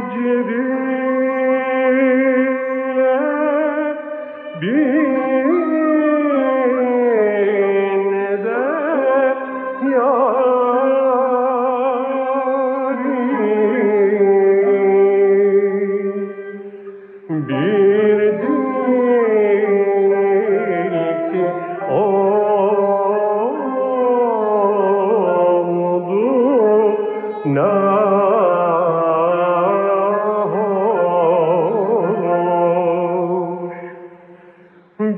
Cibril bir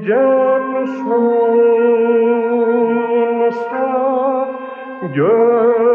Can sunsa gönlüme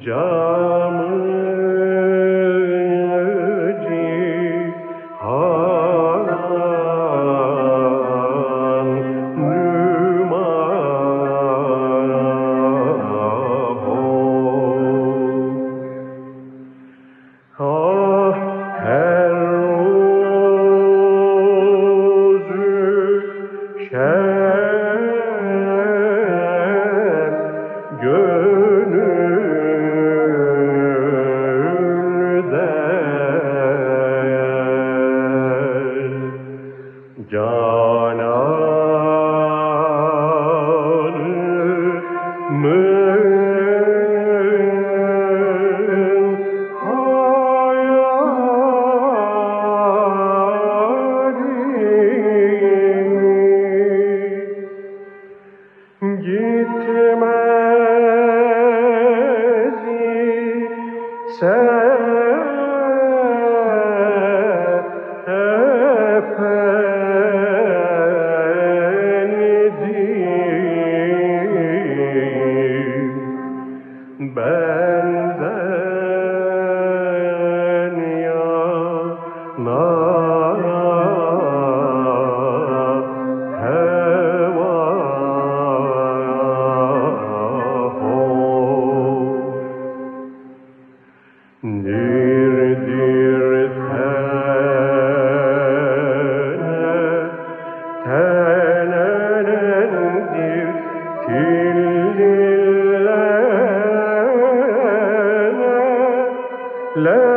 cananım hayali gitmez tillene